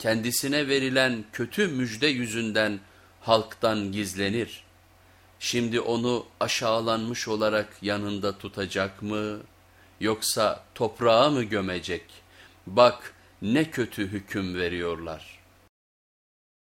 kendisine verilen kötü müjde yüzünden halktan gizlenir. Şimdi onu aşağılanmış olarak yanında tutacak mı yoksa toprağa mı gömecek? Bak ne kötü hüküm veriyorlar.''